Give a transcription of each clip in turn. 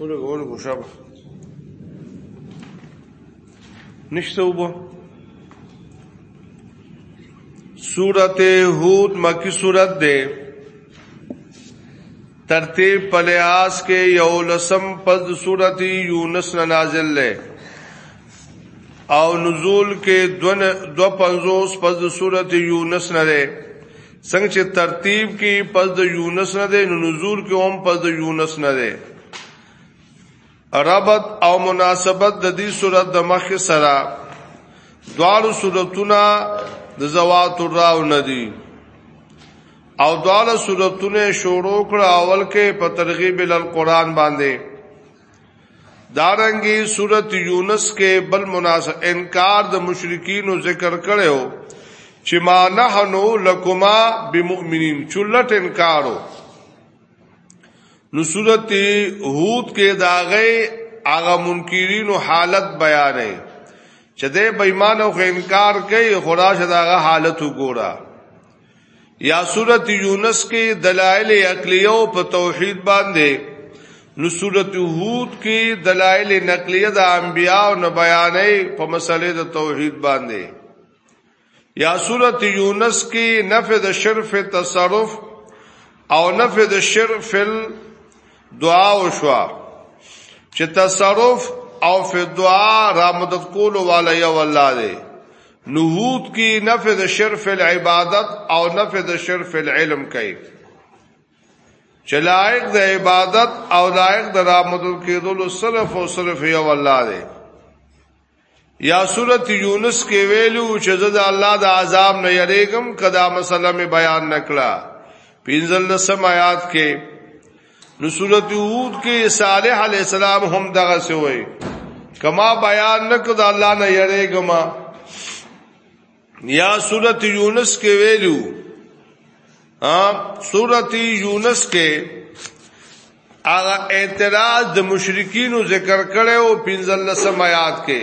ولو ولو بشابه نشته وبو سورت هود مکی سورت ده ترتیب پلیاس کې یو لسم پد سورت یونس نازل ده او نزول کې دو پنځوس پس د سورته یونس نه ده څنګه چې ترتیب کې پس د یونس نه دی نو نزول کې هم پس د یونس نه دی ربط او مناسبت د دې صورت د مخ سره دوالو صورتونه د زوات الراو نه دي او دوالو صورتونه شروع کړه اول کې په ترغیب ال قران باندې دارنګي صورت یونس کې بل مناسب انکار د مشرکین ذکر کړو چې ما نحنو لکما بمؤمنین چولټ انکارو نو صورت هود کې داغه هغه منکرین حالت بیانې چې د بېمانو انکار کوي خدا شداغه حالت وګوره یا سورت یونس کې دلائل عقلیو په توحید باندې نو سورت هود کې دلائل نقلیه د انبیاء او نه بیانې په مسلې د توحید باندې یا سورت یونس کې نفذ شرف تصرف او نفذ شرف دعا او شوا چې تصرف او فی دعا را مدد کولو والا یو الله دی نهوت کی نفع د شرف العبادت او نفع د شرف العلم کوي چې لایق د عبادت او لایق د رامدل کېدلو صرف او صرف یو الله دی یا سورت یونس کې ویلو چې زه د الله د عذاب نه یریږم کدا مسله می بیان نکړه پینځل لسم آیات کې نو سورته هود کې صالح علی السلام هم دغه سوی کما بیان نکد الله نه یریګما یا سورته یونس کې ویلو ا سورته یونس کې هغه اعتراض د مشرکینو ذکر کړو 15 آیات کې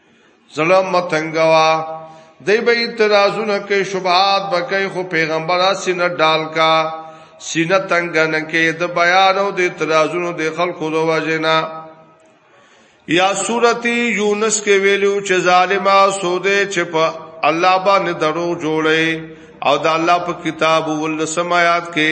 زړه متنګوا دی به اعتراضونه کوي شبهات به کوي خو پیغمبر اسینه ډال کا سینه تنگ نه کې د بیان او د اعتراضونو د خلکو د وجنا یا سورتی یونس کې ویلو چې ظالما سوده چې په الله باندې درو جوړي او د الله په کتاب ولسم آیات کې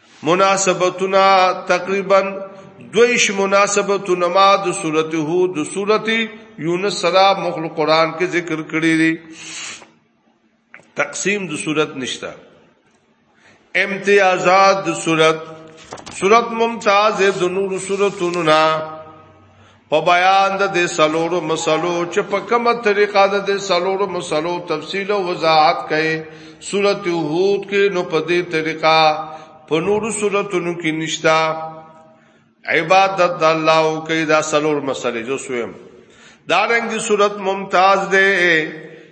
مناسبتونه تقریبا دویش مناسبتونه ما د سورته هود د سورته یونس سره مخل قران کې ذکر کړی دی تقسیم د صورت نشتا امتیازات د صورت صورت ممتاز د نور صورتونو نه په بیان د دې سلورو مسلو چې په کومه طریقه د دې سلورو مسلو تفصیل او وضاحت کړي سورته هود کې نو په دې طریقه په نورو سوراتونو کې نشتا عبادت د الله او کې دا سلور مسلې جو سویم دا رنګ صورت ممتاز ده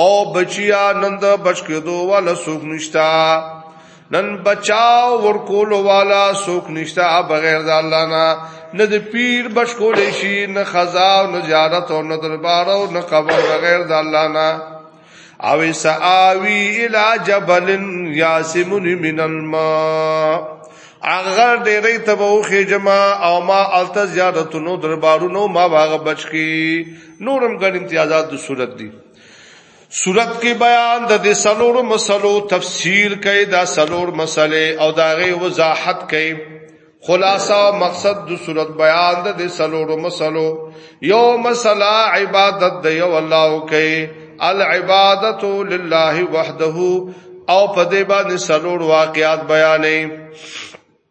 او بچیا نن د بچ کېدو والا څوک نشتا نن بچاو ورکول والا څوک نشتا بغیر د الله نه نه د پیر بچ کول شي نه خزا او نه زیارت او نه دربار او نه قبر بغیر د الله نه او ساوی الی جبل یاسمن من الماء اغر ډیرې تبوخه جما او ما الته زیارتونو دربارونو ما باغ بچ کی نورم ګڼ امتیازات د صورت دي صورت کې بیان د دې سلور مسلو تفسیر کوي دا سلور مسلې او دا غي وضاحت کوي خلاصہ او مقصد د صورت بیان د دې سلور مسلو یو مسله عبادت د یو الله کوي العبادت لله وحده او په دې باندې سلور واقعات بیانې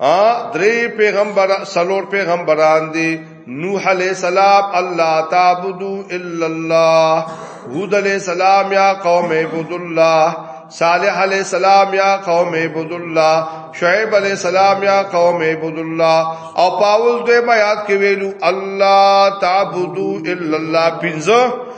ا درې پیغمبر سلور پیغمبران دي نوح علیہ السلام الله تعبدو الا الله هود علیہ السلام یا قوم عبد الله صالح علیہ السلام یا قوم عبد الله شعیب علیہ السلام یا قوم عبد الله او پاول دوی بیات کې ویلو الله تعبدو الا الله پنځه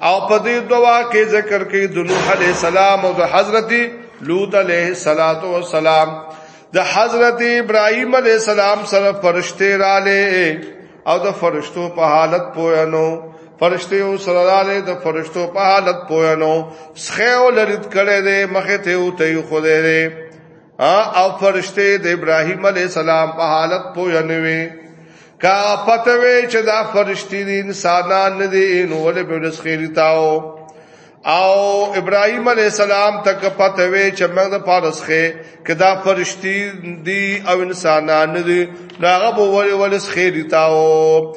او په دې دوا کې ذکر کوي د نوح عليه السلام او د حضرت لوط عليه السلام د حضرت ابراهيم عليه السلام سره فرشته رااله او د فرشتو په حالت پوهنو فرشته او سره رااله د فرشتو په حالت پوهنو سخه او لرید کړي دي مخه ته او ته خو دې او فرشته د ابراهيم عليه السلام په حالت پوه نه وي کا پته وي چې دا فرشتي دي انسانان نه دي نو ول به رسخيري تاو او ابراهيم عليه السلام تک پته وي چې موږ د پارسخه کدا فرشتي دي او انسانان نه دي داغه به ول ول رسخيري تاو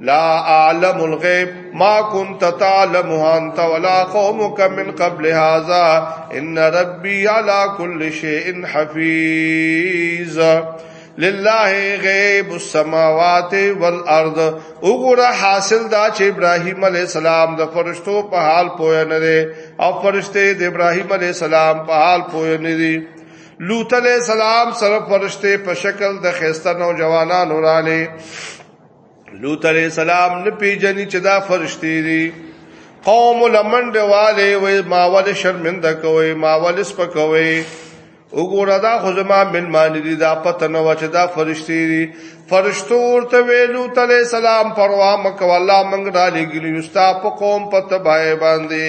لا اعلم الغيب ما كنت تعلمها انت ولا قومك من قبل هذا ان ربي على كل شيء حفيظ لله غیب السماوات والارض وګوره حاصل دا چې ابراهیم علی السلام د فرشتو په حال پوه نه دي او فرشته د ابراهیم علی السلام په حال پوه نه دي لوط علی السلام سره فرشته په شکل د خيستنو جوانان ورانه لوط علیہ السلام نه پیجنې چې دا فرشتي دي قوم لمن دیواله وې ما ول شرمنده کوي ما ول سپکوي وګوره دا خو زما ملمان دي دا پته نه و چې دا فرشتي دي فرشتو ورته ویلو تعالی سلام پروا مکو الله منګ را لګلی نستا په قوم پته بای باندې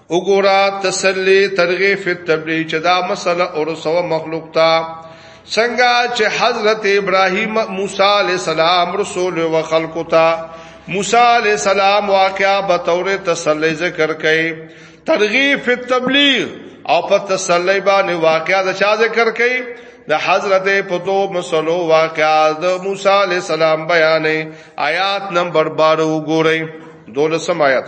وګورا تسلی ترغیب فی التبلیغ چې دا مسله او رسو مخلوق تا څنګه چې حضرت ابراهیم موسی علی السلام رسول او خلق تا موسی علی السلام واقعا به تور تسلی ذکر کړي ترغیب فی التبلیغ او په تسلی باندې واقعا د چا ذکر کړي د حضرت پتو مسلو واقعا د موسی علی السلام بیانې آیات نمبر 12 وګورئ دولسم آیات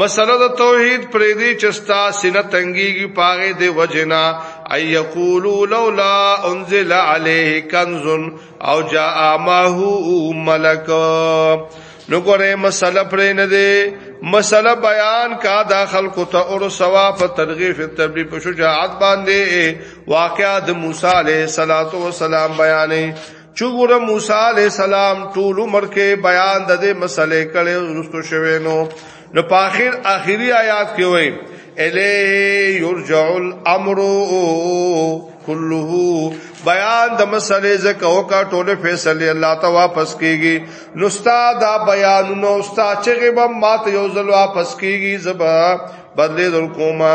مسله د توحید پرې دی چې ستا سینه تنګيږي پاغه دی وجنا اي يقولوا لولا انزل عليه كنز او جاء معه ملک نو ګوره مسله پرې نه دی مسله بیان کا دا خلق ته اور سوا په ترغیب تبلیغ په شجاعت باندې واقعات موسی عليه السلام بیانې چوغره موسی علی السلام ټول عمر کې بیان د دې مسلې کړي ورستو شوی نو نو په اخر اخیری آیات کې وایي الی یرجع الامر کله بیان د مسلې زکه او کا ټوله فیصله الله ته واپس کیږي نو ستا دا بیان نو ستا چې به ماته یو ځل واپس کیږي زبا بدلې در کومه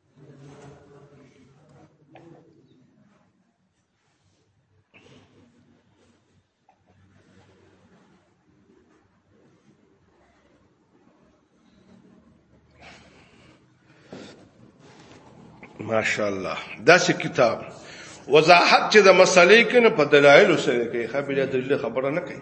ماشاءالله دا څه کتاب وضاحت چې د مسلې کې نه په دلایل سره کوي خبره د خبره نه کوي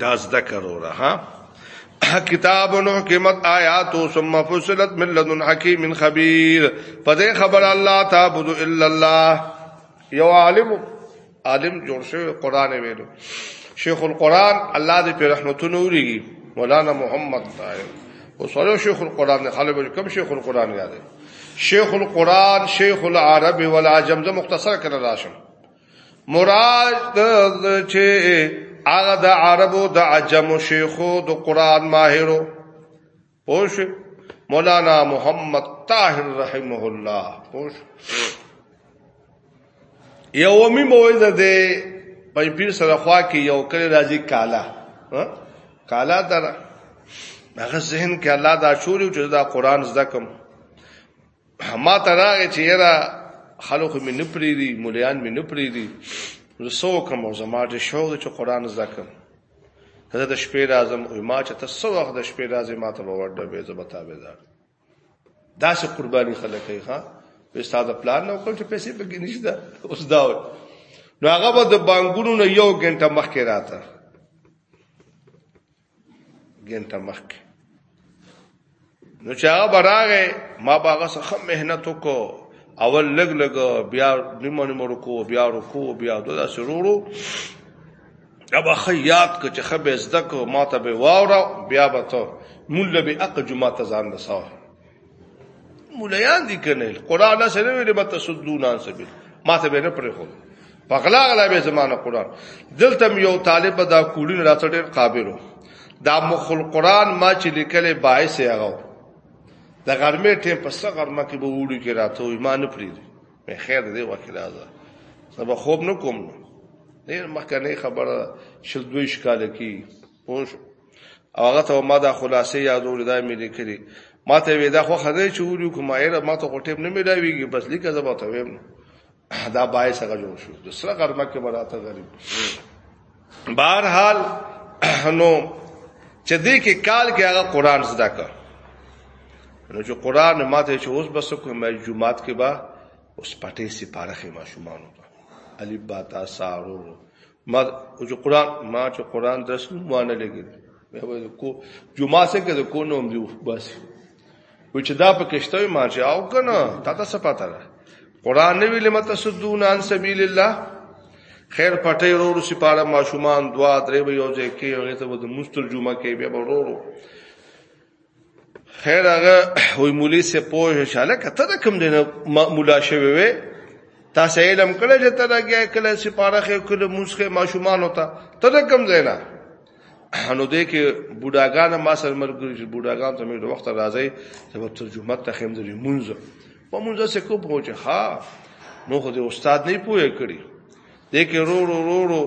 دا زده کروره ها کتاب حکمت آیات ثم فصلت من لدن حکیم خبیر په دې خبر الله تعبد الا الله یو عالم عالم جوړ شوی قران ویلو شیخ القران الله دې په رحمتونو وريږي مولانا محمد طاهر او سره شیخ القران خالب کم شیخ القران یاد شیخ القران شیخ العرب والعجم زه مختصر کړه راشم مراد د چې هغه د عربو د عجم شیخو د قران ماهرو پوش مولانا محمد طاهر رحمه الله پوش یو می موعظه ده پای پیر سره خوا کې یو کړي راځي کالا کالا در هغه ذهن کې الله دا شوري چې دا قران زده کوم ما ته راغی چې یاره خلکو مې نه پرېږدي مولیان مې نه پرېږدي زه څه وکړم او زما ډېر شوق دی چې قرآن زده کړم زه د شپې راځم وایي ما چې ته څه وخت د شپې راځې ما ته به وډبې زه به تابعدار داسې قرباني خلک کوي ښه استاد پلان نه وکړ چې پیسې پکې نشته اوس دا وایي نو هغه به د بانګونو نه یو ګنټه مخکې راته ګنټه مخکې نو چې هغه براغه ما باغه سخه مهنت وکړو اول لګ لګ بیا نیمه نیمه رکو بیا رکو بیا دغه سرورو ابا خیات که چې خبه زده کو ما ته به واورا بیا به ته مول به اق جمعه ته ځان رساو مولایان دي کنه قران الله سره ویل به تسدون عن سبیل ما ته به نه پرې خو پغلا غلا به زمانه قران دلته یو طالب دا کوډین راته ډیر قابلو دا مخل قران ما چې لیکلې باعث هغه د غرمې ټیم په څه غرمه کې به وړي کې راته وي ما نه پرې مې خیر دې وکړه راځه سبا خوب نه کوم ډیر مخکنه خبره شل دوی شکاله کی پوه شو او هغه ته ما دا خلاصې یادول دا مې لیکلي ما ته وې دا خو خدای چې ولیو کوم ایره ما ته خو ټیم نه ملاویږي بس لیکه زه به ته ویم دا بای څنګه جوړ شو د سره غرمه کې براته غریب بهر حال نو چې دې کې کال کې هغه قران زده کړ نو چې قران ماته چې اوس بس کوم جمعات کې با اوس پټې سپاره خې ماشومانو ته الف با تا سارو ما چې قران ما چې قران درس نو ما نه لګي مې وایي کو جمعه سه کې کو نوم دی بس و چې دا په کشته ما چې او کنه تا ته څه پته ده قران نه ویل مت سدون ان سبیل الله خیر پټي ورو سپاره ماشومان دوا درې به یو ځای کې هغه ته د مستر جمعه کې بیا ورو خیر هغه وی مولوی سه پوه شاله کته د کم دینه مولا شوی وی تاسو علم کړه چې ته راګیا کله چې پارخه کله موسخه ماشومان وتا ته د کم دینه نو دې کې بوډاګان ما سره مرګري چې بوډاګان ته مې وخت راځي چې په ترجمه ته خیم دې مونږ په مونږ سره کو پوهچ ها نو خو دې استاد نه پوهه کړی دې کې رو رو رو رو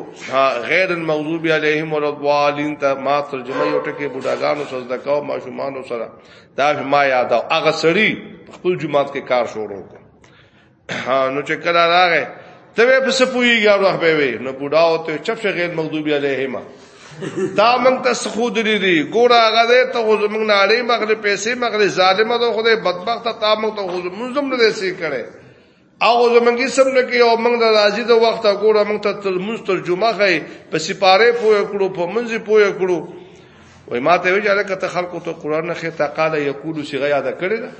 غیر المغضوب علیهم ولا الضالین ته ما ترجمه یو ټکی بډاګانو سره دکاو ماشومان سره دا ما یاد او هغه سړی خپل جماعت کې کار شروع کړ نو چې کله راغی ته په سپویږي او رخ به وي نو بډا او ته چپ شه غیر مغضوب علیهم دا مونږ ته سخود لري ګور هغه دې ته زمونږ نه اړې مغرب پیسې مغرب ظالمه ته خدای بدبخت ته مونږ ته زمونږ نه دې سي کړي هغه زمونږ سم نه کې او موږ د راځي د وخت ګوره موږ ته تلمز ترجمه خې په سپاره پوهه کړو په منځي پوهه کړو وای ما ته ویل کته خلکو ته قران نه خې تقال یقول صيغه یاد کړی دا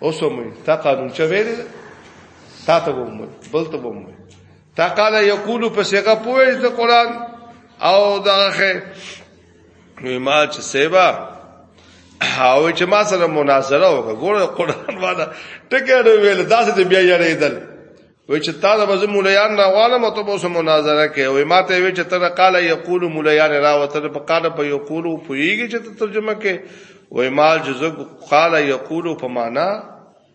اوس مې تا قانون چا ویل تا ته ووم بل ته ووم تقال یقول په صيغه پوهه د قران او دغه نو ما چې سیبا او چې ما سره مناظره وکړه ګوره قران والا ټکه دی ویل داسې دی بیا یریدل و چې تا د بز مولیان نه غواړم ته به سم مناظره کوي او ما ته وی چې تر قال یقول مولیان را وته په قال په یقول پویږي چې ترجمه کوي و ما جزء قال یقول په معنا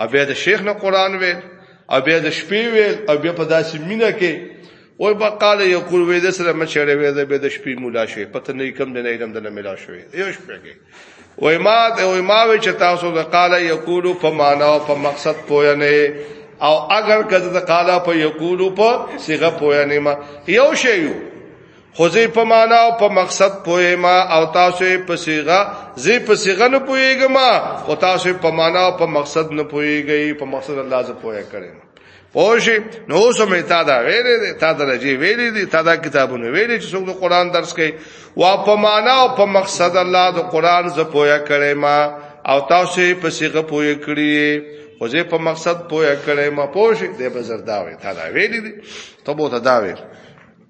او بیا د شیخ نه قران ویل او بیا د شپې ویل او بیا په داسې مینه کې او په قال یو کول وې د سره مچړې وې د به د شپې مولا شوې پته نه کم نه علم د نه ملا شوې یو شپې کې او ما او ما وی چې تاسو د قال یو کول په معنا او په مقصد پوه نه او اگر کده د قال په یو کول په صيغه پوه نه ما یو شی یو خو زه په معنا او په مقصد پوهه ما او تاسو په صيغه زه په صيغه نه پوهیږم او تاسو په معنا او په مقصد نه پوهیږئ په مقصد الله ز پوهه کړم پوښي نو سمې تا دا ویلې دي تا دا لږی ویلې دي تا دا کتابونه ویلې چې څوک د قران درس کوي وا په معنا او په مقصد الله د قران ز پوهه کړې ما او تاسو په صيغه پوهه کړی خو زه په مقصد پوهه کړې ما پوښي دې بزرداوي تا دا ویلې دي ته بو ته دا ویلې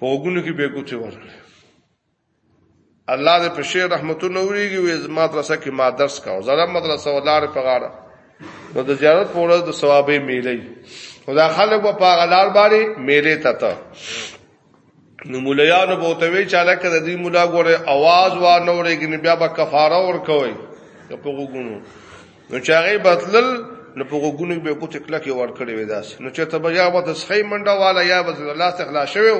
پوګونو کې به کوته ورغله الله دې په شی رحمتونه وریږي وې زما مدرسه کې ما درس کاو زړه مدرسه ولار په غاړه نو د زیارت په ورځ د ثوابې میلې خدا خلک په پاغه لار باندې میلې تته نو مولیانو به ته وی چاله کړه دې مولا ګوره आवाज وا نه ورېګنی بیا به کفاره ور کوي په وګونو نو چې هغه بتلل نو په غوګونو به کوته کله کې ور کړی وې داس نو چې ته بیا و د سخی منډه والا یا بز الله تخلا شوی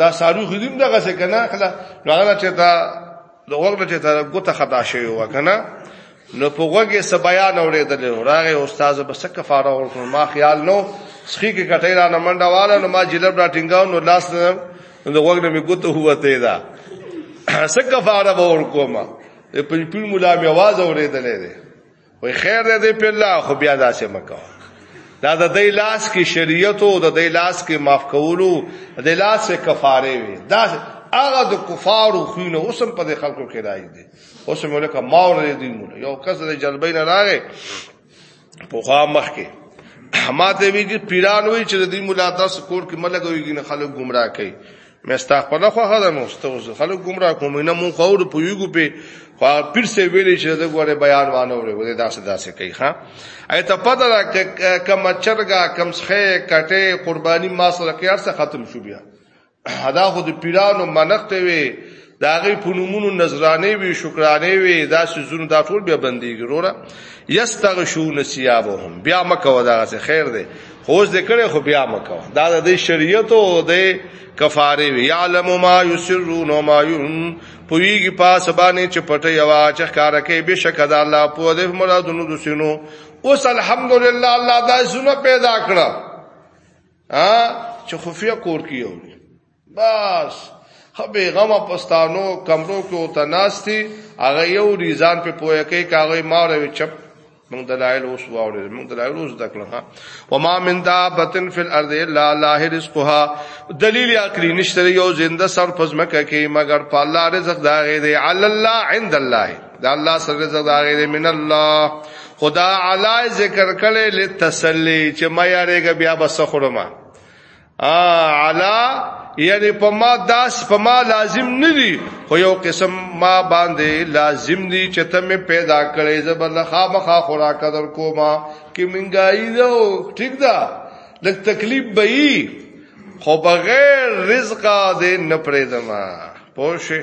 دا سارو خدیم دغه څه کنه خلا نو هغه چې دا د وګړه چې دا ګوته خطا شوی و کنه نو په وګه س بیان اوریدل راغه استاد بس کفاره ورکړ ما خیال نو سخی کې کټی را نه منډه والا نو ما جلب را ټینګاو نو لاس نو وګړه می ګوته هوته دا سکه فاره به ورکوما د پنځپیر مولا می आवाज اورېدلې ده وای خیر دې په الله خو بیا داسې مکو دا د دې لاس کې شریعت او د دې لاس کې معاف کولو د لاس کې کفاره وي دا هغه د کفارو خونه اوسم په خلکو کې راځي دي اوسم ولکه ماور دې مولا یو کس د جلبین راغې پوخا مخ کې ما ته ویږي پیران وی چې د دې مولا تاسو کور کې ملګويږي نه خلک گمراه کوي مې استغفر خو هغه نو استوز خلک گمراه کوم نه مون خو ور پویګو په خو پیر سه ویلې چې دا غوړې بیان وانه ورې ولې داسې داسې کوي ها ایت پته را کم چرګا کم څخه کټه قرباني ما سره کې ارسه ختم شو بیا ادا خو د پیرانو منښت وي دا غي پونمونو نظرانه وي شکرانه وي دا سيزونو دا ټول بیا بنديږي وروره یستغشون ثيابهم بیا مکو دا څه خیر دی خوځ دې کړي خو بیا مکو دا د شریعت او د کفاره وی علم ما یسرون و ما یون پویږي پاس باندې چې پټه یوا چې کار کوي بشک دا الله په دې مرادونو د سينو اوس الحمدلله الله دا سونه پیدا کړه ها چې خفیه کور کې یو بس خبي غما پستانو کمرو کې او تناستی هغه یو ریزان په پوهه کې کاغه مار وي چپ من دلائل اوس واورې من دلائل اوس دکړه ها وما من دابتن فی الارض الا الله رزقها دلیل عقلی نشته یو زنده سر پزمکه کې مگر په الله رزق داغه دی علی الله عند الله دا الله سره رزق دا غیر من الله خدا علی ذکر کړي لتسلی چې ما یارېګه بیا بس خورم ا علی یعنی په ما داس په ما لازم نه دي خو یو قسم ما باندې لازم دي چې ته مې پیدا کړې زبر خامخا خوراک در کوما کې منګای دو ٹھیک ده لک تکلیف به ای خو بغیر رزق دې نه پرېدما پوه شئ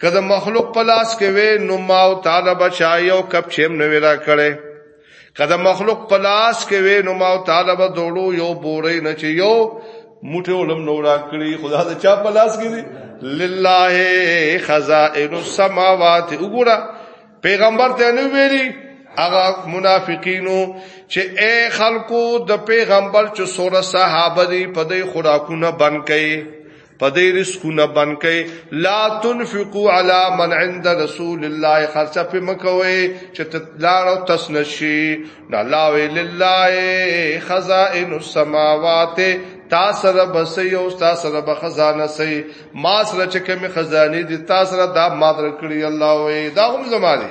که د مخلوق په لاس کې وې نو ما او تعالی بچا یو کپ چیم نه ویرا کړي که د مخلوق په لاس کې وې نو ما او تعالی به دوړو یو بورې نه چې یو موټه علم نو را کړی خدا د چا په لاس کې دی لله خزائن السماوات وګوره پیغمبر ته نو ویلي هغه منافقینو چې اے خلکو د پیغمبر چې سوره صحابه دی په دې خوراکونه بند کړي پدې رزقونه بنکې لا تنفقوا علی من عند رسول الله خرچه په مکوي چې تلار او تسنشي لا وی لله خزائن السماوات تاسو رب سي او تاسو رب خزانه سي ما سره چې کوم خزاني دي تاسو را دا ما درکړي الله وي دا هم زماري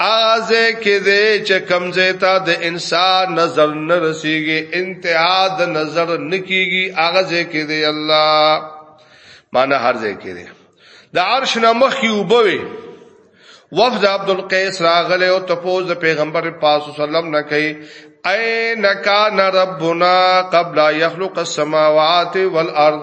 اغازه کې دې چې کمزې تا د انسان نظر نه رسیږي انتها د نظر نکېږي اغازه کې دې الله معنی هر ځای کې دې د عرش نمخ کې وبوي وفد عبد القیس راغله او تپوز د پیغمبر پاک وسلم نه کوي اين کان ربنا قبل يخلق السماوات والارض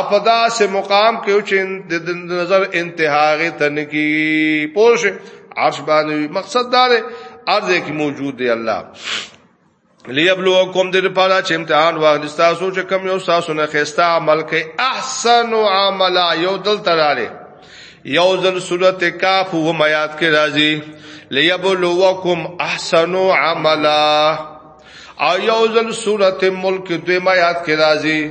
اپدا سے مقام کې چې د نظر انتهاغه تنکی پوش عرش باندې مقصد دا دی ارز کې موجود دی الله لیبلوکم دې پاره چې امتحان واغلی تاسو چې کم یو تاسو نه خستا عمل کې احسن عمل یو دل تراله یو ذل سورته کاف و میات کې راځي لیبلوکم احسن عمل او یو ذل سورته ملک دوی میات کې راځي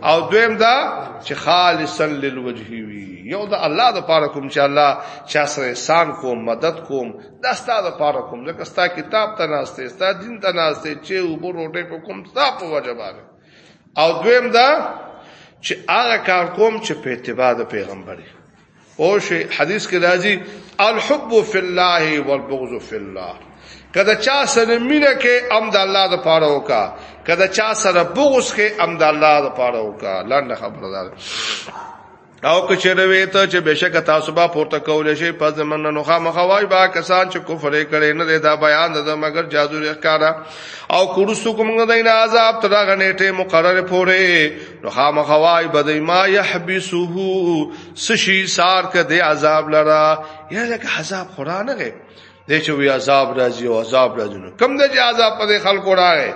او دویم دا چې خالصا للوجه وی یو دا الله د پاره کوم چې الله چا سره احسان کوم مدد کوم دا ستاسو د پاره کوم ځکه ستا کتاب ته ناشته ستا دین ته ناشته چې وبو روټه په کوم ستا په وجه باندې او دویم دا چې هغه کار کوم چې په اتباع د پیغمبري او شی حدیث کې راځي الحب فی الله والبغض فی الله کله چا سره مینه کې ام د الله د پاره وکا کله چا سره بغض کې ام د الله د پاره وکا لاندې خبره ده او که چروي ته چې بشک تاسو به پورته کول شي په زمنه نو خامخوای با کسان چې کفر کړي نه دا بیان ده مگر جادو ښکارا او کورسو کوم نه دین عذاب تر غنېټه مقرره پوره نو خامخوای بدای ما يحبسه سشي سار کده عذاب لرا یا لکه عذاب قران غه دې چې وی عذاب راځي او عذاب راځي نو کم دې عذاب په خلکو راغی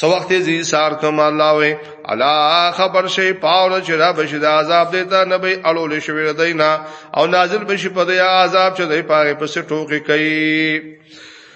سو وخت زی سار کم الله وې الا خبر شي پاول چې را بشي د عذاب دیتا نه به اړول شوی دینا او نازل بشي په دې عذاب چې دې پاره پس ټوکی کوي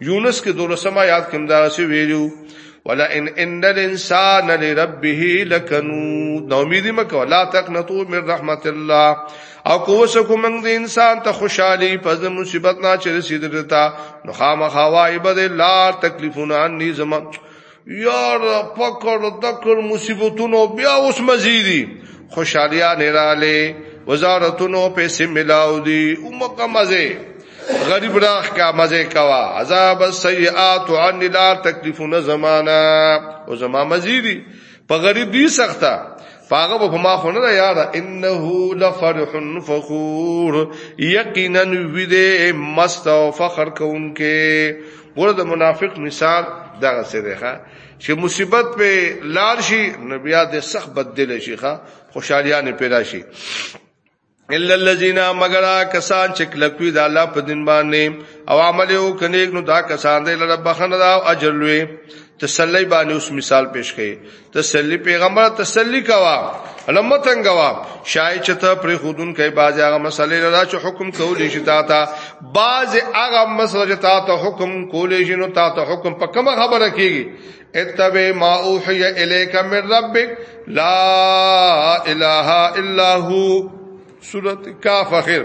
یونس کې دولسم آیات کې دا څه ویلو ولا ان ان الانسان لربه لکنود نو امید مکو لا تقنطوا من رحمت الله او کوس کوم د انسان ته خوشحالي پس مصیبت نه چې رسیدل تا نو خامخوای بد لار تکلیفونه ان زمم یار فقر دکر مصیبتونو بیا اوس مزیدی خوشالیا نراله وزارتونو پیسې ملاو دي اومکه مزه غریب راخ کا مزه کوا عذاب السیئات عن الار تکلیفونه زمانہ او زما مزیدی په غریب دی سخته پاغه په ما خو نه یاد انه لفرح فخور یقینا ویده مست او فخر کوونکې ګوره د منافق مثال دغه څه دی ښا چې مصیبت په لار شي نو بیا د سخت بدل شي ښا خوشالیا نه پیدا شي الا الذين مگر کسان چې کلکوي د الله په دین باندې او عمل یو کنيک نو دا کسان دی لره بخنه دا اجر لوي تسلی باندې اوس مثال پیش کړي تسلی پیغمبر تسلی کوا لمتنګوا شای چې ته پر خودون کې باز هغه مسلې لرا چې حکم کولې شي تا ته باز هغه مسله چې تا ته حکم کولې شي نو تا ته حکم په کومه خبره کیږي اتبع ما اوحي اليك من ربك لا اله الا هو سورۃ کاف اخر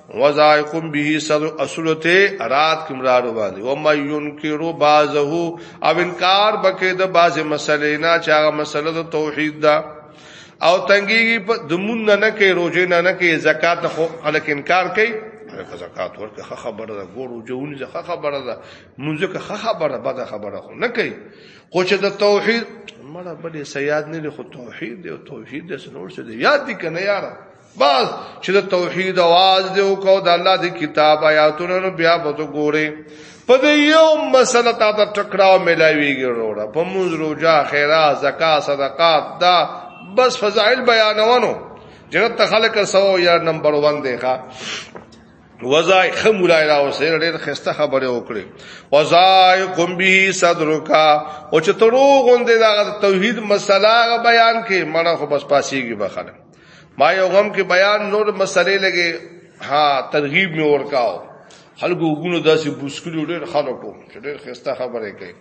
وزائقم به سر اصلت رات کې مرادو باندې و ما ينکرو بعضه او انکار بکې د بعض مسلې نه چې هغه مسله د توحید ده او تنګيږي په دمون نه کې روزه نه نه کې زکات نه خو خلک انکار کوي که زکات ورکه خه خبره ده ګورو جوونی زه خه خبره ده مونږه که خه خبره بد خبره خو نه کوي خو چې د توحید مړه بلې سیاد نه خو توحید دی او توحید د سنور څه دی یاد دي کنه یاره بس چې د توحید आवाज دی او کو د الله د کتاب آیاتونو نو بیا به تو ګوره په دې یو مسله تا ته ټکراو ملایويږي وروړه په موږ روزه خیرات زکات صدقات دا بس فضائل بیانونو جنت ته خلک سو یا نمبر 1 دی ښا وزای خمولای راو سره ډېر خسته خبره وکړي وزای کوم به صدرکا او چې ترو غوندې دا توحید مسله بیان کې مړه خو بس پاسيږي بخنه ما یو غم کې بیان نور مسلې لګي ها ترغیب می ورکاو خلکو وګونو داسې بوسکلو ډېر خلکو چې ډېر خسته خبره کوي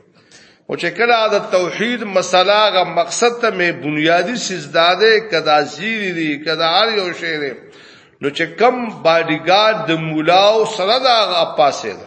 او چې کله د توحید مسله غ مقصد ته می بنیادی سجداده کدا زیری دی کدا هر یو شی دی نو چې کم باډیګارد د مولاو سره دا غا پاسه ده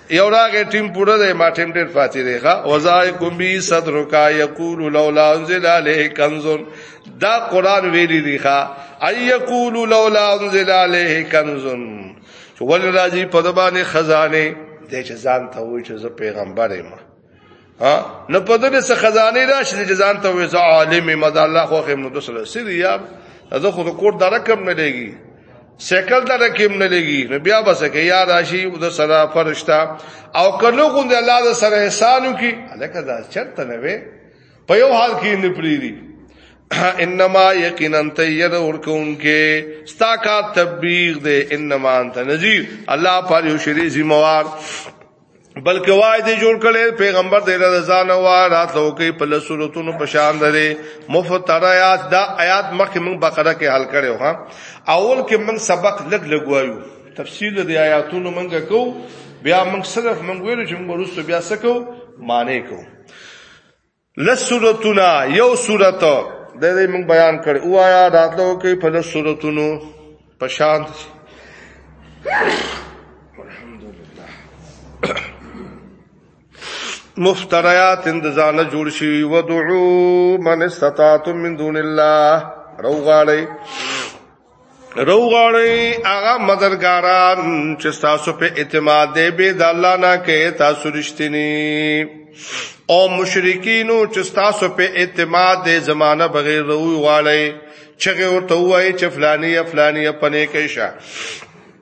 یو راغه ټیم پوره دی ما ټیم ډیر پاتې دی ښا وزای کوم بی صدر کا یقول لولا انزل علیه کنز دا قران ویلی دی ښا ای یقول لولا انزل علیه کنز ول راځي په دبانې خزانه دې چې ځان ته وای چې زه پیغمبر یم ها نه پدنه څه خزانه راشي چې ځان ته وې عالم مد الله خو خیم نو دسل سری یا زه خو کوټ دا رقم نه لګي سیکل دا رقم نه لګي نو بیا بس کې یا راشي او د سره فرشتہ او کله غوند الله د سره احسانو کی الکه دا چرته نه وې په یو حال کې نه پریری انما یقینا تیر ورکون کې ستا کا تبلیغ دے انما انت نذیر الله پر یو شری ذمہ وار بلکې وای دی جوړ کړي پیغمبر دې رضا نه وا راتلو کې په لسورتونو په شان درې مفتریات دا آیات مخکې موږ بقره کې حل کړو ها اول کې موږ سبق لګ لګوایو تفصیل دې آیاتونو موږ کو بیا موږ صرف موږ ویل چې موږ ورسره بیا سکو معنی کو لس سورتونه یو سورت د دې موږ بیان کړ وایا راتلو کې په لس سورتونو په شان الحمدلله مفتریات اندزان جوړ شي ودعو من استطاعتم من دون الله روغاړي روغړی هغه مددګاران چې تاسو په اعتماد دی به د الله نه کې تاسو رښتینی او مشرکینو چې تاسو په اعتماد دی زمانہ بغیر روغړی چې ورته وای چې فلانی فلانی پنه کې شه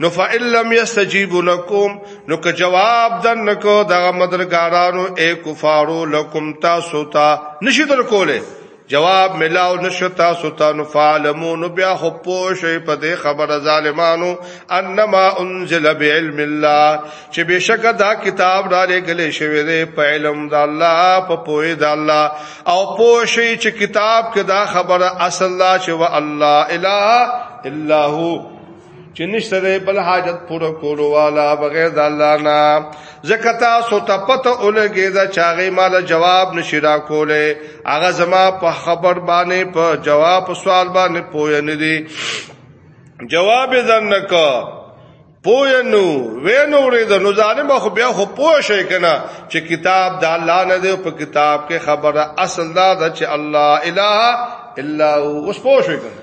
نو فإن لم يستجيبوا لكم نو که جواب دن نکو دغه مدرګارانو اے کفارو لکم تاسو ته نشي در کوله جواب ملاو نشو تاسو ته نو فعلمون بیا خو پوښي په دې خبره ظالمانو انما انزل بعلم الله چې بشک دا کتاب را لګلې شوی دی په علم د الله په پوهه د الله او پوښي چې کتاب کې دا خبره اصل لا چې و الله اله الا هو چې نشته دی بل حاجت پوره کولو والا بغیر د الله نه ځکه تاسو ته پته ولګی دا چاغې مال جواب نشی را کوله هغه زما په خبر باندې په جواب سوال باندې پوه نه دی جواب ځنه کو پوه نو وینو ورې د نو ظالم خو بیا خو پوه شي کنه چې کتاب د الله نه دی په کتاب کې خبره اصل دا ده چې الله اله الا هو اوس پوه شي کنه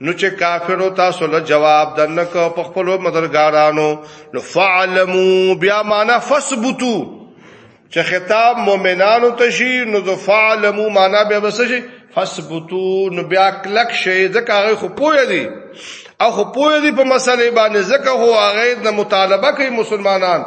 نو چې کافرو تاسو له جواب دنک په خپل مدرګارانو نو فعلمو بیا معنا فثبتو چې خطاب مؤمنانو ته شي نو ذو فعلمو معنا به وسشي فثبتو نو بیا کلک شي ځکه هغه خو پوهه دي او خو پوهه دي په مسلې باندې ځکه هو هغه د مطالبه کوي مسلمانان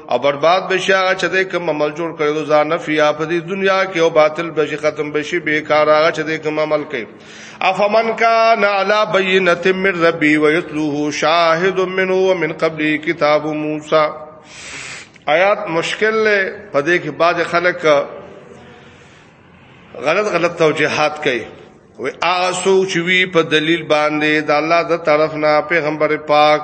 او برباد بشي هغه چې د کوم عمل جوړ کړي دو ځان فیا په دې دنیا کې او باطل بشي ختم بشي بیکار هغه چې د کوم عمل کوي افمن کان علی بینه من ربی و یتلوه شاهد منه ومن قبل کتاب موسی آیات مشکل له پدې کې بعض خلک غلط غلط توجيهات کوي و هغه سوچ وی په دلیل باندې د الله د طرف نه پیغمبر پاک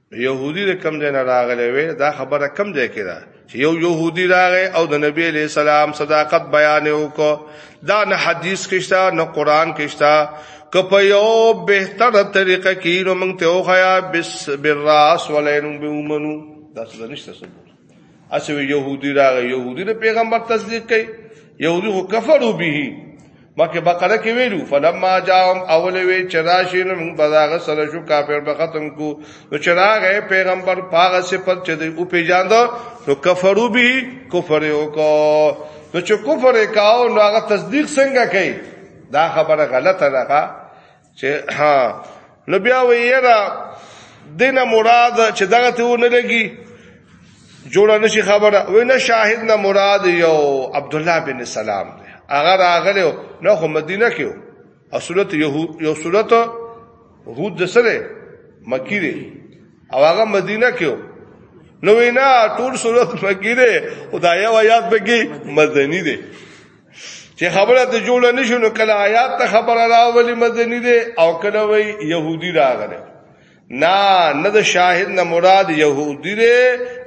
يهودي د کم ځای نه راغلی وي دا خبره کم ځای کې ده چې یو يهودي راغی او د نبی له سلام صداقت بیان وکړ دا نه حدیث کې شته نه قران کې شته کپ یو بهتر طریقه کې نو موږ ته وخیا بس بالراس ولینو بومنو دا څه نشته څه اسو يهودي راغی يهودي د پیغمبر تصدیق کوي يهودي هو کفرو به مکه بقره کې ویلو فلما جاءهم اول وی چراشین من بزاغه سره شو کافر به ختم کو نو چراغ پیغمبر پاغه صفت چې دی او پیجاند نو کفرو به کفر وکاو نو چې کفر وکاو نو هغه تصدیق څنګه کوي دا خبره غلطه ده چې ها نو بیا ویرا دینه مراد چې دغه ته ونه لګي جوړه نشي خبره وینه شاهد نه مراد یو عبد الله بن سلام دی هغه راغله نو خو مدینه کې او صورت یو یو صورت هود د سره مکی دی او هغه مدینه کې نو وینا ټول صورت مکی دی خدای یو یاد بګي مدني دی چې خبره ته جوړه نشو نو کله آیات ته خبره راولي مدني دي او کله وی يهودي راغله نه نه د شاهد نه مراد يهودي دي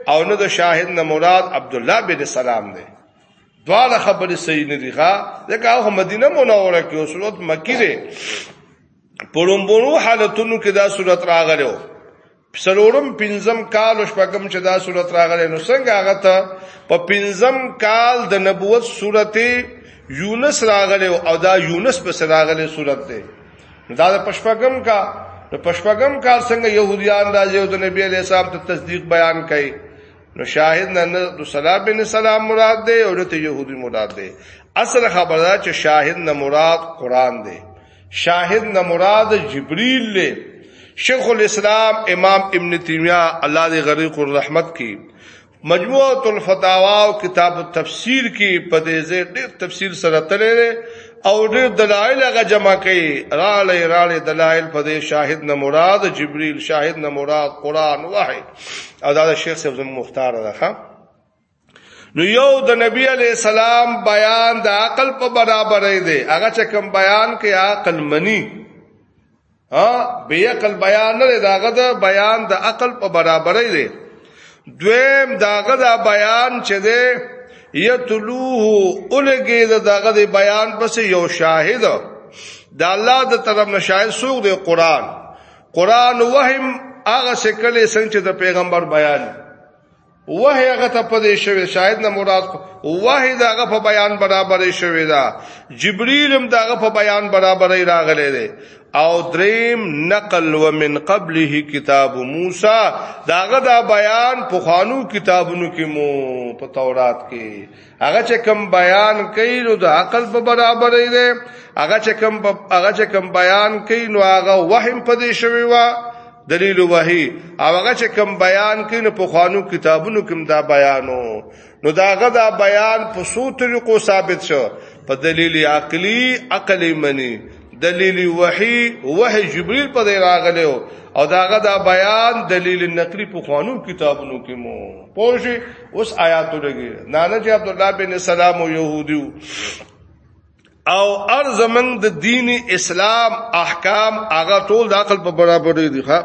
او نه د شاهد نه مراد عبد الله بن سلام دي دواړه خبرې صحیح نه دي ښا ځکه هغه مدینه منوره کې او صورت مکی دي پړومبونو حالتونو کې دا صورت راغلو څلورم پنځم کال او شپږم چې دا صورت راغلی نو څنګه هغه ته په پنځم کال د نبوت صورت یونس راغلی او دا یونس په سراغلی صورت دی دا د پشپغم کا د پشپغم کال څنګه يهوديان راځي او د نبی عليه السلام ته تصدیق بیان کړي نو شاهد نه د سلام بن سلام مراد دی او د يهودي مراد دی اصل خبره چې شاهد نه مراد قران دی شاهد نه مراد جبريل له شیخ الاسلام امام ابن تیمیه الله دې غریق الرحمت کی مجموعه الفتاوا او کتاب التفسیر کی په دې ځای ډېر تفسیر سره تللی او ډېر دلایل هغه جمع کړي راړې راړې دلایل په دې شاهد نه مراد جبريل شاهد نه مراد قران وحي او دا شیخ صاحب مختار ده نو یو د نبی علی السلام بیان د عقل په برابرې دی هغه چې کوم بیان کې عقل منی ها به عقل بیان نه داغه د بیان د عقل په برابرې دی دویم داغه د بیان چې دی یتلوه اولګي داغه د بیان پس یو شاهد د الله د طرف نشاهد سوق دی قران قران وهم هغه شکل څنګه چې د پیغمبر بیان دی وه هغه ته پدې شوی شاید نه مراد وه داغه په بیان برابرې شوی دا جبرئیل هم داغه په بیان برابرې راغلی دی او دریم نقل ومن قبله کتاب موسی داغه دا بیان په خوانو کتابونو کې مو په تورات کې هغه چې کم بیان کوي نو د عقل په برابرې ده هغه چې کم هغه چې کم بیان کوي نو هغه وهم پدې شوی و دلیل وحی او هغه چې کم بیان کوي نو په خوانو کتابونو کې دا بیانو نو داغه دا بیان په سو طریقو ثابت شو په دلیل عقلی عقل منی دلیل وحی وحی جبريل په دی راغلو او داغه دا بیان دلیل نقلی په خوانو کتابونو کې مو پوجي اوس آیاتو لګي نانه جی عبد الله بن سلام او يهوديو او ار زمنګ د دین اسلام احکام هغه ټول د عقل په برابر دي ښا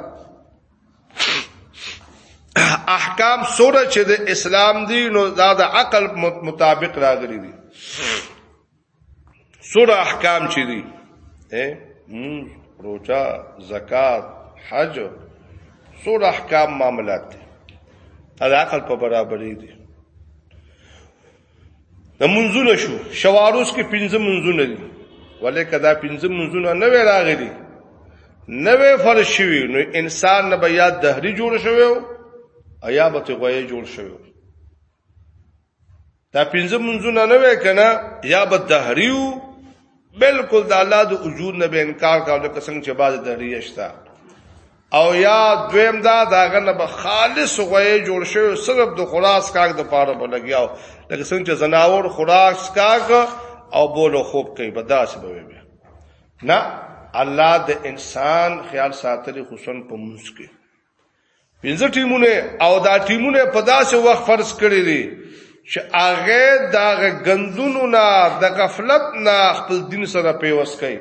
احکام سره چې د اسلام دي نو دا د عقل مطابق راغلي دي سوره احکام چې دي مونږ روچا زکات حج سوره احکام معاملات دي دا عقل په برابرې دي د منځونه شو شواروس کې پنځه منځونه دي ولې کدا پنځه منځونه نه وی راغلي نه وی فرض شوی نو انسان نه بیا دهری جوړ شوی او یا به غوې جوړ شوی دا پنځه منځونه نه وې کنه یا به دهریو بالکل د الله د وجود نه به انکار کاوه لکه څنګه چې باز دهریشتا او یا دویم دا داغه نه به خالص غوې جوړ شوی صرف د خلاص کاک د پاره به لګیاو لکه څنګه چې زناور خلاص کاک او بولو خوب کوي په داسې به وي نه الله د انسان خیال ساتلی خصوصا په موږ کې پنځه ټیمونه او دا ټیمونه په داسې وخت فرض کړی دي چې هغه دغه غندونو نه د غفلت نه خپل دین سره پیوس کوي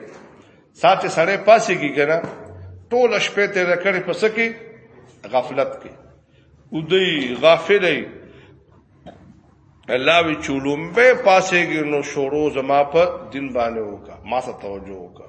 ساته سړی پاسې کی کنه ټول شپه ته رکړې پس کی غفلت کی ودی غافلې الله وی چولم به پاسې ګرنو شورو زما په دین باندې وکا ما ته توجه وکا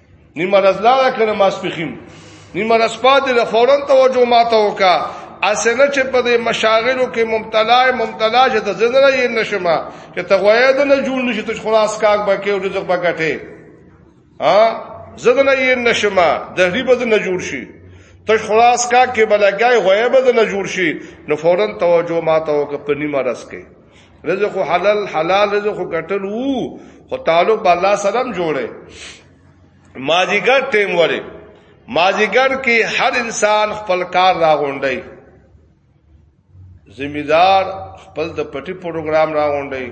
نیمه راز لاړه کنه ماسپخیم نیمه راز پاتې له فورن توجه ماته وکا اسنه چې په دې مشاغلو کې مبتلا مبتلا چې ته زنده یې نشما چې ته غوې د نه جوړ نشې ته خلاص کاک بکې او رزق بکټه ها زنده یې نشما د هری بد نه جوړ شي ته خلاص کاک کې بلګای غوې بد نه جوړ شي نو فورن توجه ماته وکا په نیمه راز کې رزق حلال حلال رزق ګټل وو خو تعلق الله سلام جوړه مازیګر ټیم وره مازیګر کې هر انسان خپل کار راغونډي ذمہدار خپل د پټي پروګرام راغونډي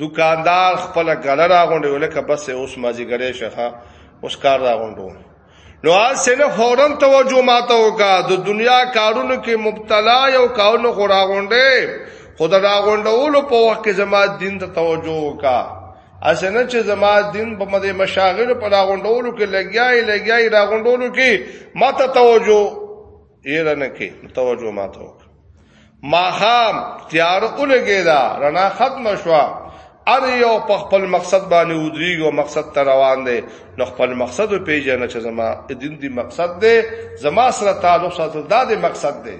دکاندار خپل غړ راغونډي ولکه بس اوس مازیګرې شخه اوس کار راغونډو نو اسنه فورن توجه ماته وکا د دنیا کارونو کې مبتلا یو کارونو خورا غونډه خدا دا غونډولو په وخت کې زما دین ته توجه وکا اسنه چې زما دین په مده مشاغل په دا غونډولو کې لګیاي لګیاي دا غونډولو کې ماته توجه ایر نه کې توجه ماته وک ماخام تیار اولګی دا رڼا ختم شوه ار یو په خپل مقصد باندې ودریږي او مقصد ته روان دی نو خپل مقصد پیژنه چې زما دین دی مقصد دی زما سره تعلق ساتل دا دی مقصد دی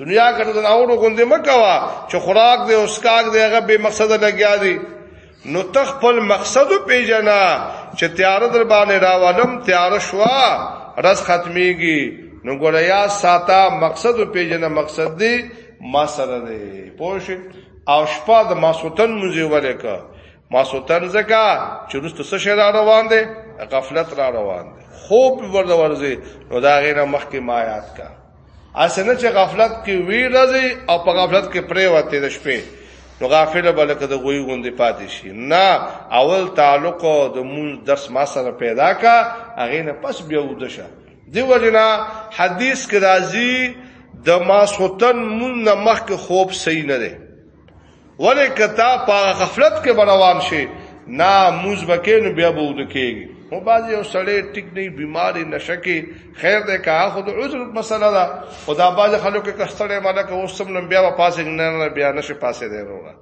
دنیا کې د ناوړو غوندې مکوا چې خوراک دی او اسکاک دی هغه به مقصد لګیا دی نو ته خپل مقصد پیژنه چې تیار در باندې راولم تیار شوا رس ختميږي نو ګوریا ساته مقصد پیژنه مقصد دی ما سره دی پوه او شپه د ماسوتن مونږ ولیکه ماسوتن زکا چې رسته څه شی را روان دی غفلت را روان دی خوب ورته ورځي نو دا غینه مخکې ما یاد کا اسنه چې غفلت کې وی راځي او په غفلت کې پرې وته د شپې نو غافل بلکې د غوي غوندې پاتې شي نه اول تعلق د مون درس ما سره پیدا کا هغه نه پس بیا ودشه دی وجنا حدیث کې راځي د ماسوتن مون مخ کې خوب صحیح نه دی ولې کتا په غفلت کې بروان شي نا موز بکې نو بیا بود کېږي مو باز یو سړی ټیک نه بیماری نشکی خیر ده که خود عذر مسله ده او دا باز خلکو کې کستړې مالا که اوسم نن بیا پاسې نه نه بیا نشه پاسې دی وروړه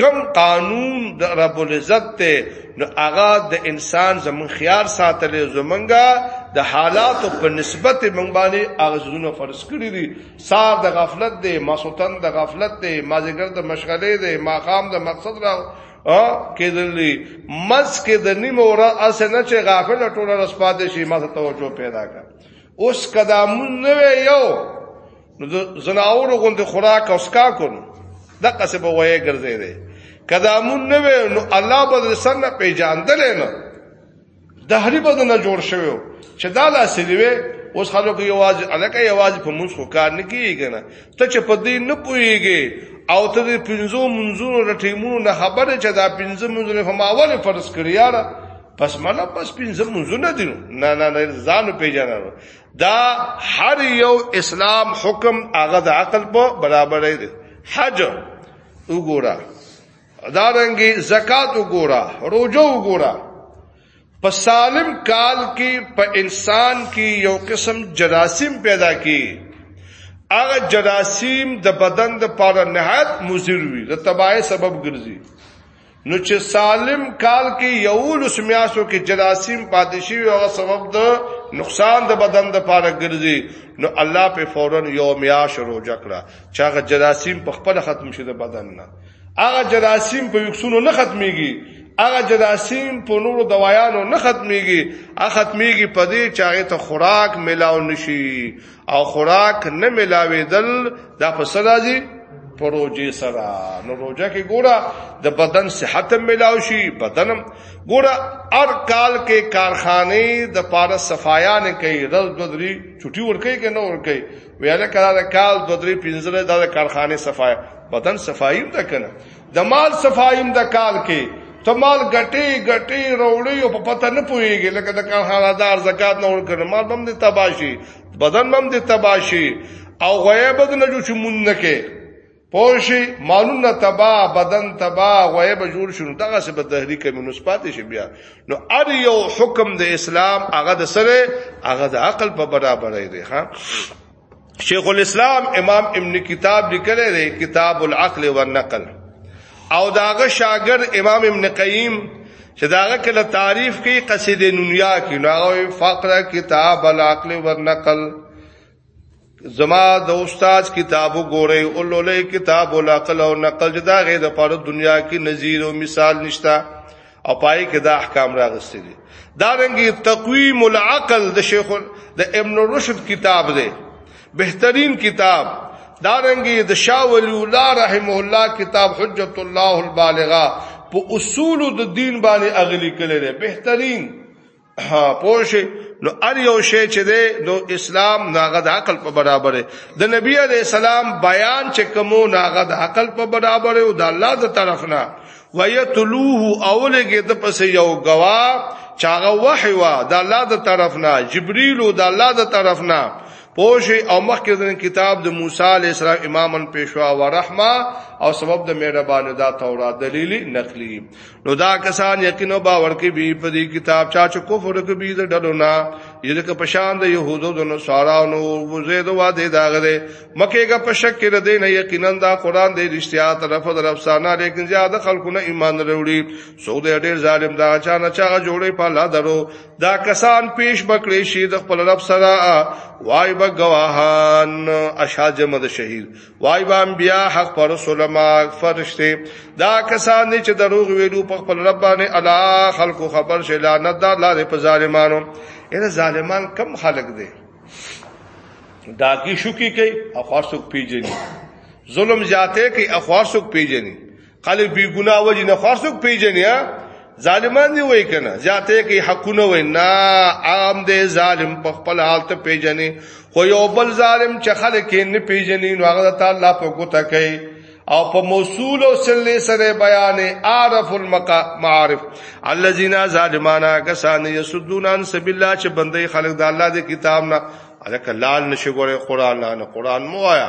کم قانون د رب العزت ته نو هغه د انسان زمون خيار ساتلې زمونږه د حالاتو په نسبت مونږ باندې اغزونه فرض کړی دي سار د غفلت دی ماسوتن د غفلت دی مازیګر د مشغله دی ماقام د مقصد را ا کېدلې مس کې د نیمه ور اسنه چې غافل ټوله رس پاتې شي ما ته توجه پیدا کړ اوس قدمون نه یو نو زناور غوند خوراک او سکا کول د قصب وایې ګرځې دي قدمون نه نو الله بدر سره پیجاندل نه دهری بدنه جوړ شوی چې دا لاسې دی اوس خلکو یواز الکه یواز په موږ خو کار نه کیږي کنه ته چې په دې نه پويږي او ته دې پنځو منځونو رټیمونو نه خبره چې دا پنځه منځونه په ماول فرض کړی یاره پس مله پس پنځه منځونه دي نه نه نه ځان پیژنه دا هر یو اسلام حکم هغه د عقل په برابرې دی حج وګوره دارنګي زکات وګوره روزه وګوره په سالم کال کې په انسان کې یو قسم جراثیم پیدا کی هغه جراثیم د بدن د پاره نهایت مضر وي د تباہی سبب ګرځي نو چې سالم کال کې یو لسمیاسو کې جراثیم پاتې شي هغه سبب د نقصان د بدن د پاره ګرځي نو الله په فورن یو میاش روزه کړه چې هغه جراثیم په خپل ختم شي د بدن نه هغه جراثیم په وکسونو نه ختميږي هغه جراثیم په نورو دوايانو نه ختميږي هغه ختميږي په دې چې هغه ته خوراک ملاو نشي او خوراک نه ملاوېدل دا په سرازي پروژې سره نو روزه کې ګوره د بدن صحت ملاو شي بدنم ګوره هر کال کې کارخانه د پاره صفایان کوي رز بدري چټي ور کوي کنه ور کوي ویاله کړه د کال 2315 د کارخانه صفای بدن صفایم د کنه د مال صفایم د کال کې ته مال غټي غټي روړي او په پته نه پويږي لکه د کارخانه دار زکات نه ور کړ مال بم دي تباشي بدن بم دي تباشي او غیبت نه جو چې مون نه کې پوشي مالونه تبا بدن تبا غوې به جوړ شنو دغه څه به تحریک کمونس پاتې شي بیا نو ار یو حکم د اسلام هغه د سره هغه د عقل په برابر دی ها شیخ الاسلام امام ابن کتاب لیکل دی کتاب العقل والنقل او داغه شاګر امام ابن قیم چې داغه کله تعریف کوي قصیده نونیا کې نو فقره کتاب العقل والنقل زما د استاد کتاب وګورئ او لولې کتاب العقل او نقل جدا غي د پاره دنیا کې نظیر او مثال نشتا او پای کې دا احکام راغستې دي دا رنګي تقویم العقل د شیخ د ابن رشد کتاب دی بهترین کتاب دا رنګي د شاه ولی الله رحم الله کتاب حجت الله البالغه په اصول د دین باندې اغلی کړي بهترین پوه شي نو ار یو شی چې دی نو اسلام ناغه د عقل په برابر دی د نبی علی السلام بیان چې کومو ناغه د عقل په برابر او د الله د طرف نه ویتلوه اولګه د پس یو غوا چاغه وحی وا د الله د طرف نه جبرئیل او د الله د طرف نه پوش او مخکې د کتاب د موسی علی السلام امامن پیشوا و رحمه او سبب د مهربان دا تورات دلیلی نقلی نو دا کسان یقینو باور کوي به په دې کتاب چا چې کفر کوي د ډلو نه یره که پشان د يهودو د نصارا نو وزید واده دا غره مکهګه په شک کې ردې نه یقینا دا قران دې رښتیا طرف در افسانه لیکن زیاده خلکو نه ایمان وروړي سو دې ډېر ظالم دا چا نه چا جوړې په لا درو دا کسان پیش بکړې شي د خپل رب سره وای بګواهان اشاجمد شهید وای با انبیا حق پر رسول ما فرشته دا کسان چې دروغ ویلو په خپل رب باندې الا خلق خبر شي لعنت دا لاره په ظالمانو اې ظالمان کم خلق دي دا کی شو کی کوي اخواسوک پیجنې ظلم زیاته کوي اخواسوک پیجنې خلک بی ګناه وجه نه خاصوک پیژنې ظالمان دی وای کنه زیاته کې حقونه وای نه عام دی ظالم په خپل حال ته پیژنې خو یو بل ظالم چې خلک یې نه پیژنې نو هغه تعالی په ګوته کوي او په موصول او سلې سره بیان عارف المعارف الذين ظالمانا کسان يسدون عن سبيل الله چې بندي خلک د الله د کتاب نه الک لال نشي ګوره قران نه قران مو آیا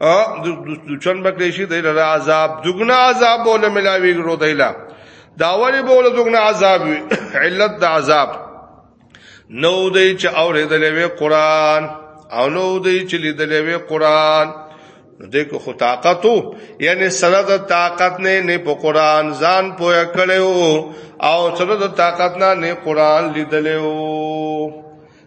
او د چن بکړې شي د لره عذاب دګنا عذاب بوله ملاوي ګرو دیلا دا ولی بوله دګنا عذاب وی علت د عذاب نو دی چې اورېدلې وی قران او نو دی چې لیدلې وی قران دې کو خو طاقتو یعنی سره د طاقت نه نه په قران ځان پویا کړو او سره د طاقت نه نه قران لیدلو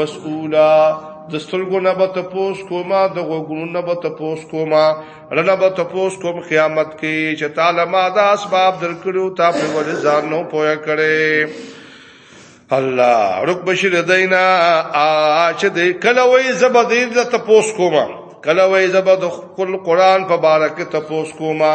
مسئولا د سترګو نه به تپوس کوما د غوګونو نه به تپوس کوما رنه به تپوس کوم قیامت کې چې تعالی ما دا اسباب درکړو تا په ول ځان نو پوهه کړي الله رک بشیر دینا اچ دې کله وې زبدې د تپوس کوما کله وې زبد خپل قران په بارکه تپوس کوما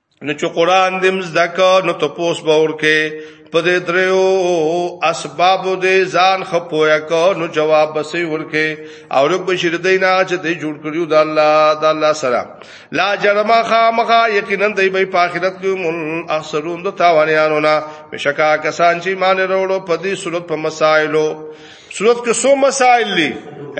نو چې قران دې مزدکا نو ته پوس باور کې په دې درو اسباب دې ځان خپویا کو نو جواب بسې ورکه او رب بشیر دینا چې دې جوړ کړیو د الله د الله سره لا جرما خامخا یقینا دې به په آخرت کې مون اخسرون د تاوانیانو نه بشکا کسان چې مان وروړو په دې صورت په مسائلو صورت کې سو مسائل دي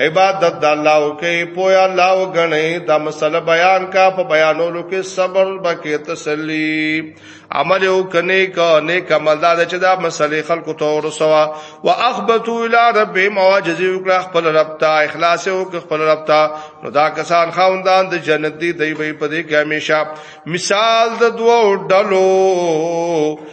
عبادت د الله او کې پویا الله او غنې دا مسله بیان کا په بیانولو کې صبر بکې تسلی عمل او کنه کا نیک عمل دا چې دا مسلې خلکو ته ورسوا واخبتوا الى ربهم واجز وکړه خپل رب ته اخلاص او خپل رب ته نو دا کسان خوندان د جنت دی دی به په دې کې همیشه مثال د دوه ډلو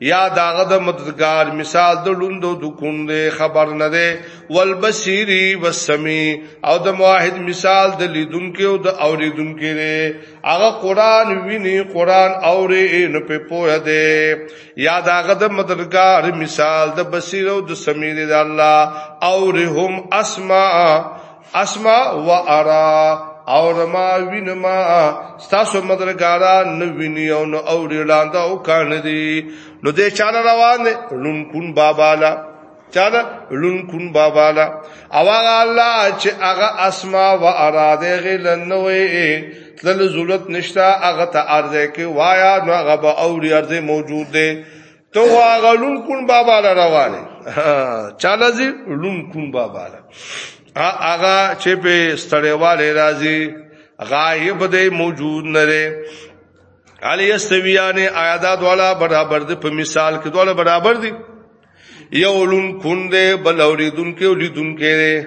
یا داغه د مددگار مثال د لوندو د کوند خبر نه دی والبصیری والسمی او د موحد مثال د لیدونکو او د اوریدونکو دی هغه قران ویني قران اوري نو په پوهه دی یا داغه د مددگار مثال د بصیر او د سمی دی د الله اورهم اسماء اسما و ارا او رما وینما ستاسو مدرګارا نو ویني او نو او لاند او کان دي نو دې چاله روان دي لون کون بابا لا چاله لون کون بابا لا او الله چې هغه اسما و ارا دې غل نو وي تل ضرورت نشتا هغه ته ارزه کې وایا نو هغه به او ارزه موجود دي ته هغه لون کون بابا را روانه چاله زی لون کون بابا را هغه چې په ستړیواله راځي غایب دی موجود نه لري علی استویان آیات والا برابر دي په مثال کې دوله برابر دي یو لون کون دی بل اوریدون کې ولیدون کې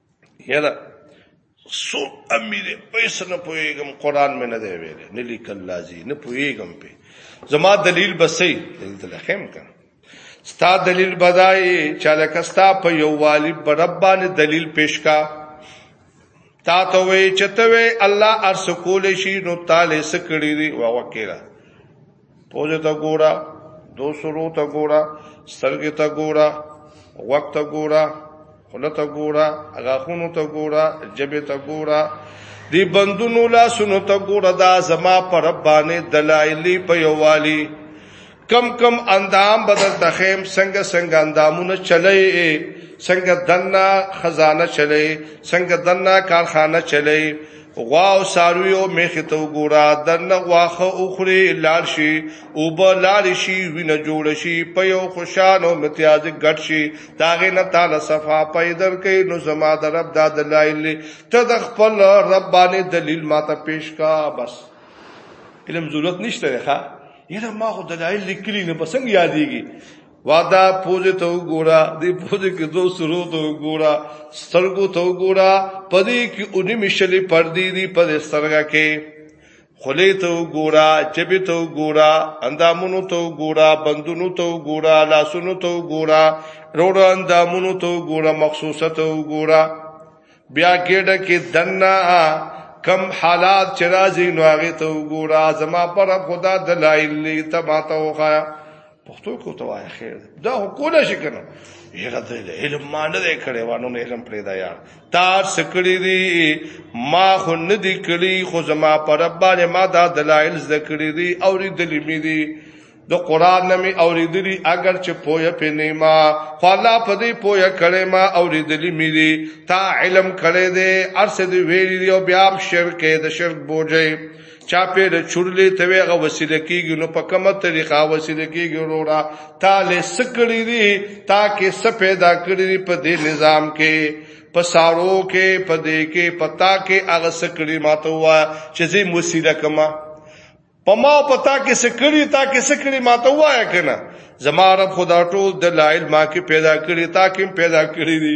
یلا سو امیر پیس نه پویګم قران مې نه دی ویل نه لیکل لازی نه پویګم په زما دلیل بسې دلته لخم کړه ستا دلیل بدای چاله کستا په یو والی بربانه دلیل پیش کا تا ته وی چتوي الله ارس کول شي نو تعالی سکړي دی واو کېره توجه ته ګورا دو سرو ته ګورا سترګې ته ګورا وخت ته ګورا خله ته ګورا غاخونو ته ګورا جبه ته ګورا دی بندونو لا سنو ته ګورا دا زما پر ربانه دلایلی په یووالي کم کم اندام بدل تخیم څنګه څنګه اندامونه چلای څنګه دنا خزانه چلای څنګه دنا کارخانه چلای غوا او سارویو میخې ته وګوره دننه غواخه وخوري لاړ شي اوبه لاړې شي وینه جوړه شي په یو خوشحال او متیاز ګډ شي د هغې نه تاله صفا پی در کوي نو زما د رب دا دلایل دی ته د خپل رب باندې دلیل ماته پیش کا بس علم ضرورت نشته ښه یره ما خو دلایل لیکلي نه بسنګ یادېږي وادا پوزه ته وګوره دې پوزه کې دو سرو ته وګوره سترګو ته وګوره پدې کې اونې مشلې پردې دي پدې سترګه کې خلې ته وګوره چبې ته وګوره اندامونو ته وګوره بندونو ته وګوره لاسونو ته وګوره روړو اندامونو ته وګوره مخصوصه ته وګوره بیا کېډه کې دنا کم حالات چې راځي نو هغه ته وګوره زما پر خدا دلایل ته ما ته وخایا پښتو کو ته وای خیر دا کوله شي کنه یره د علم مان نه کړي وانه نه علم پرې دا یار تا سکړي دي ما خو نه دي کړي خو زما پر رب باندې ما دا دلایل ذکرې دي او دې دلی می دي د قران نمی اوریدلی اگر چې پوهه پینې ما خو الله په دې پوهه کړې ما اوریدلی مې دي تا علم کړې دې ارسه دې ویلې او بیا شرک دې شرک بوجه چا پیر چورلې ته ویغه وسیله کیږي نو په کومه طریقه وسیله کیږي وروړه تا له سکړی دی تا کې څه پیدا کړی دی په دې نظام کې په سارو کې په دې کې پتا کې هغه سکړی ماته وا چې زی وسیله کما په ما پتا کې سکړی تا کې سکړی ماته وایا کنه زما رب خدا ټول دلایل ما کې پیدا کړی تا کې پیدا کړی دی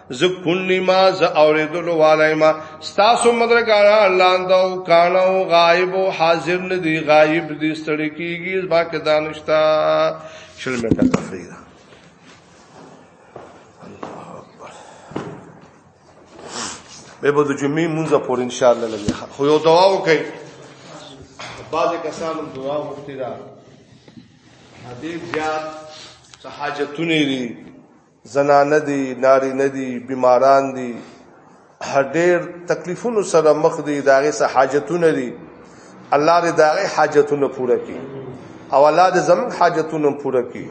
ز کونی ما ز اوریدلو والای ما ستاسو مدرګارا لاندو کانو غایب او حاضر ندی غایب دي ستړي کیږي باکه دانشتا شل منټه تفریح ده به به د جمعې مونږه پور ان شاء الله لګي خو یو دعا وکړي بعضی کسانو دعا وکړي دا حدیث زیات حاجتونه لري زنانه دي، نارینه دي، بیماران دي، ډېر تکلیفونو سره مخ دي، د هغې څه حاجتونه دي، الله دې د هغې حاجتونه پوره کړي او الله دې زموږ حاجتونه پوره کړي،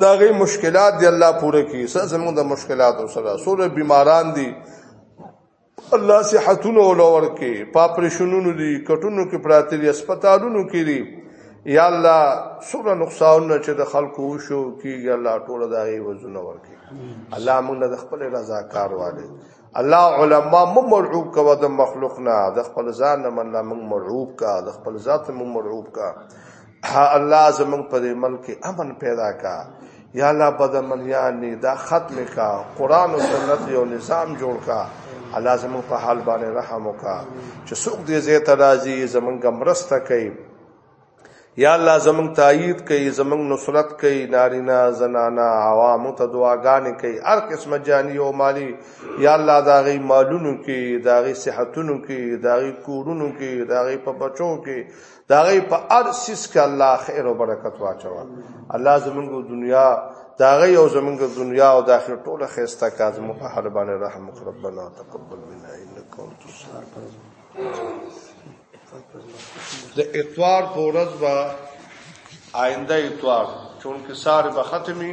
د هغې مشکلات دې الله پوره کړي، څه زموږ د مشکلاتو سره څومره بیماران دي، الله صحتونو ولور کې پاپریشنونو دي کټونو کې پراته دي هسپتالونو کې دي یا الله سره نقصان چې د خلکو وشو کیږي الله ټول دا غي وزونه ورکي الله موږ له خپل رضا کار والي الله علما مو مرعوب کوا د مخلوقنا د خپل ځان نه من موږ مرعوب کا د خپل ذات موږ مرعوب کا ها الله زمون په دې ملک امن پیدا کا یا الله بدمنیان نه دا ختم کا قران او سنت یو نظام جوړ کا الله زمون په حال باندې رحم وکا چې څوک دې زه ته راځي زمونږ مرسته کوي یا الله زمونږ تایید کوي زمونږ نصرت کوي نارینا زنانا عوامو ته دعاګانې کوي هر قسمه جانی او مالی یا الله دا غي مالونو کې دا غي صحتونو کې دا غي کورونو کې دا غي په بچو کې دا غي په ار سیس کې الله خیر او برکت واچوا الله زمونږ دنیا دا غي او زمونږ دنیا او د اخر ټوله خيسته کا زمونږ په حال باندې رحم ربنا تقبل منا انك انت السميع د اتوار په ورځ با آینده اتوار چون کې سار به ختمي